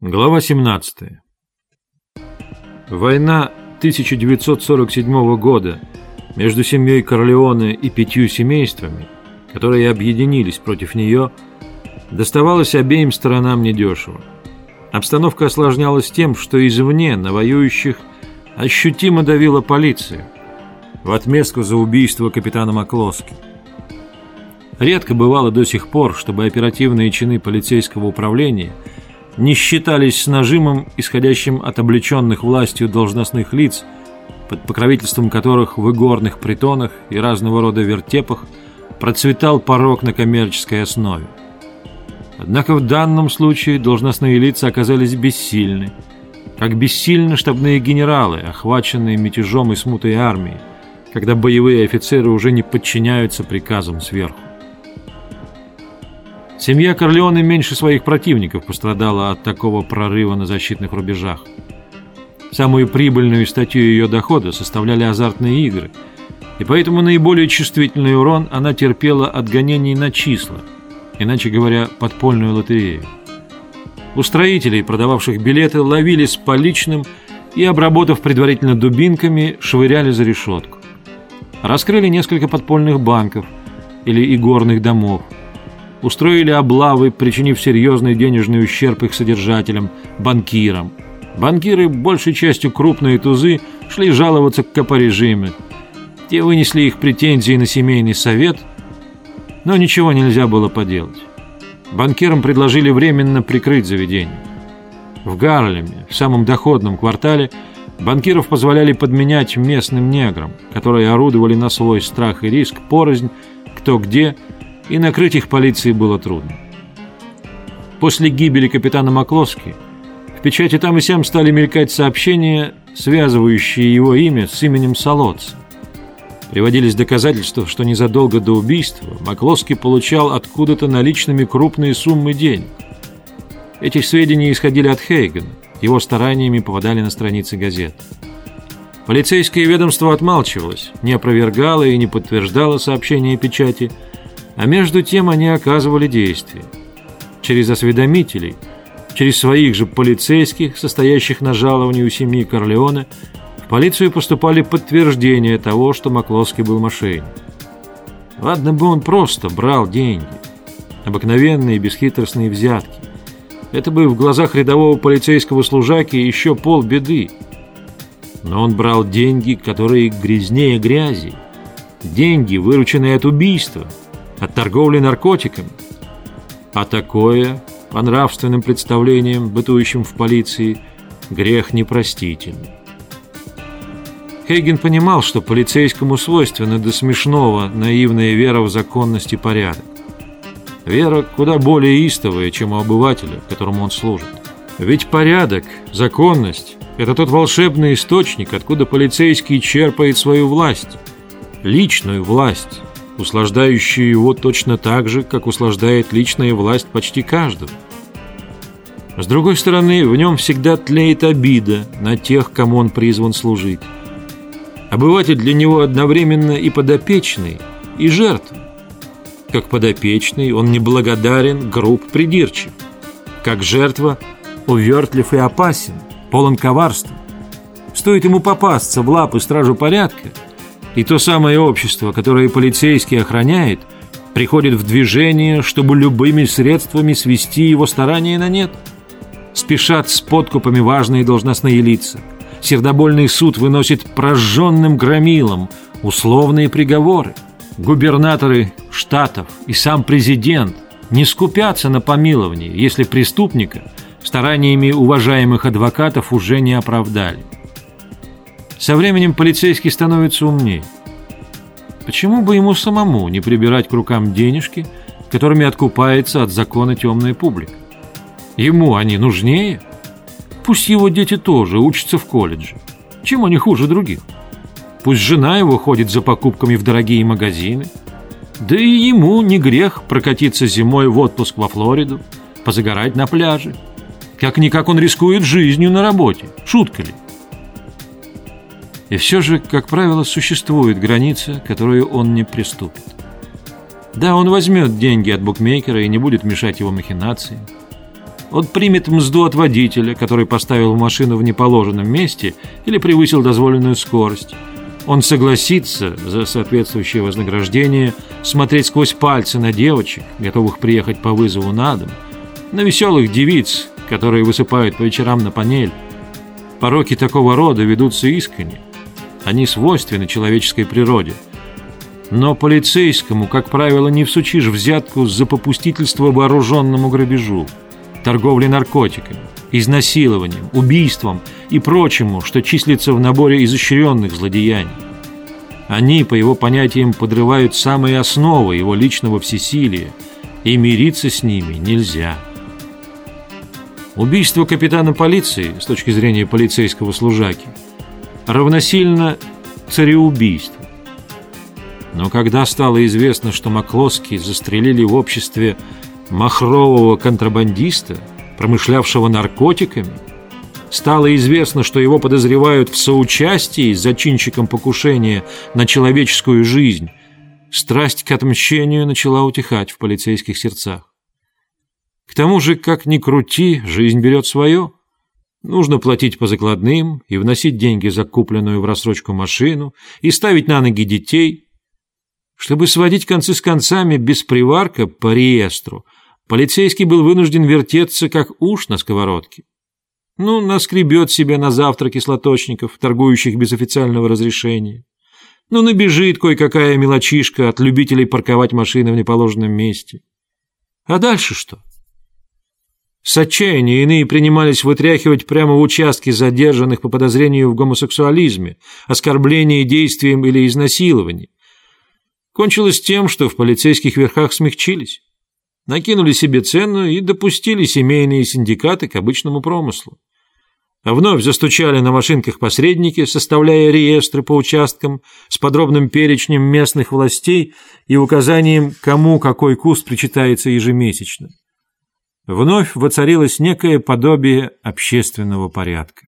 Глава 17. Война 1947 года между семьей Корлеоне и пятью семействами, которые объединились против нее, доставалась обеим сторонам недешево. Обстановка осложнялась тем, что извне на воюющих ощутимо давила полиция в отместку за убийство капитана Маклоски. Редко бывало до сих пор, чтобы оперативные чины полицейского управления – не считались с нажимом, исходящим от облеченных властью должностных лиц, под покровительством которых в игорных притонах и разного рода вертепах процветал порог на коммерческой основе. Однако в данном случае должностные лица оказались бессильны, как бессильны штабные генералы, охваченные мятежом и смутой армии, когда боевые офицеры уже не подчиняются приказам сверху. Семья Корлеоне меньше своих противников пострадала от такого прорыва на защитных рубежах. Самую прибыльную статью ее дохода составляли азартные игры, и поэтому наиболее чувствительный урон она терпела от гонений на числа, иначе говоря, подпольную лотерею. У строителей, продававших билеты, ловили с поличным и, обработав предварительно дубинками, швыряли за решетку. Раскрыли несколько подпольных банков или игорных домов – устроили облавы, причинив серьезный денежный ущерб их содержателям, банкирам. Банкиры, большей частью крупные тузы, шли жаловаться к КП-режиме. Те вынесли их претензии на семейный совет, но ничего нельзя было поделать. Банкирам предложили временно прикрыть заведение. В Гарлеме, в самом доходном квартале, банкиров позволяли подменять местным неграм, которые орудовали на свой страх и риск порознь, кто где – и накрыть их полиции было трудно. После гибели капитана Маклоски в печати там и сям стали мелькать сообщения, связывающие его имя с именем Солодца. Приводились доказательства, что незадолго до убийства Маклоски получал откуда-то наличными крупные суммы денег. Эти сведения исходили от Хейгена, его стараниями попадали на страницы газет. Полицейское ведомство отмалчивалось, не опровергало и не подтверждало сообщения печати – а между тем они оказывали действие. Через осведомителей, через своих же полицейских, состоящих на жаловании у семьи Корлеоне, в полицию поступали подтверждения того, что Маклоский был мошенник. Ладно бы он просто брал деньги, обыкновенные бесхитростные взятки. Это бы в глазах рядового полицейского служаки еще полбеды. Но он брал деньги, которые грязнее грязи. Деньги, вырученные от убийства – от торговли наркотиками. А такое, по нравственным представлениям, бытующим в полиции, грех непростительный. Хейген понимал, что полицейскому свойственна до смешного наивная вера в законность и порядок. Вера куда более истовая, чем у обывателя, которому он служит. Ведь порядок, законность – это тот волшебный источник, откуда полицейский черпает свою власть, личную власть, услаждающую его точно так же, как услаждает личная власть почти каждого. С другой стороны, в нем всегда тлеет обида на тех, кому он призван служить. Обыватель для него одновременно и подопечный, и жертва. Как подопечный он неблагодарен, груб, придирчив. Как жертва увертлив и опасен, полон коварства. Стоит ему попасться в лапы стражу порядка – и то самое общество, которое полицейский охраняет, приходит в движение, чтобы любыми средствами свести его старания на нет. Спешат с подкупами важные должностные лица. Сердобольный суд выносит прожженным громилам условные приговоры. Губернаторы штатов и сам президент не скупятся на помилование, если преступника стараниями уважаемых адвокатов уже не оправдали. Со временем полицейский становится умнее. Почему бы ему самому не прибирать к рукам денежки, которыми откупается от закона темная публика? Ему они нужнее? Пусть его дети тоже учатся в колледже. Чем они хуже других? Пусть жена его ходит за покупками в дорогие магазины. Да и ему не грех прокатиться зимой в отпуск во Флориду, позагорать на пляже. Как-никак он рискует жизнью на работе. Шутка ли? И все же, как правило, существует граница, которую он не приступит. Да, он возьмет деньги от букмекера и не будет мешать его махинации. Он примет мзду от водителя, который поставил машину в неположенном месте или превысил дозволенную скорость. Он согласится за соответствующее вознаграждение смотреть сквозь пальцы на девочек, готовых приехать по вызову на дом, на веселых девиц, которые высыпают по вечерам на панель. Пороки такого рода ведутся искренне. Они свойственны человеческой природе. Но полицейскому, как правило, не всучишь взятку за попустительство вооруженному грабежу, торговле наркотиками, изнасилованием, убийством и прочему, что числится в наборе изощренных злодеяний. Они, по его понятиям, подрывают самые основы его личного всесилия, и мириться с ними нельзя. Убийство капитана полиции, с точки зрения полицейского служаки, равносильно цареубийству. Но когда стало известно, что Маклоски застрелили в обществе махрового контрабандиста, промышлявшего наркотиками, стало известно, что его подозревают в соучастии с зачинщиком покушения на человеческую жизнь, страсть к отмщению начала утихать в полицейских сердцах. К тому же, как ни крути, жизнь берет свое. Нужно платить по закладным и вносить деньги за купленную в рассрочку машину и ставить на ноги детей. Чтобы сводить концы с концами без приварка по реестру, полицейский был вынужден вертеться, как уж на сковородке. Ну, наскребет себе на завтрак кислоточников, торгующих без официального разрешения. Ну, набежит кое-какая мелочишка от любителей парковать машины в неположенном месте. А дальше что? С отчаяния иные принимались вытряхивать прямо в участке задержанных по подозрению в гомосексуализме, оскорблении действием или изнасиловании. Кончилось тем, что в полицейских верхах смягчились накинули себе цену и допустили семейные синдикаты к обычному промыслу. А вновь застучали на машинках посредники, составляя реестры по участкам с подробным перечнем местных властей и указанием, кому какой куст причитается ежемесячно. Вновь воцарилось некое подобие общественного порядка.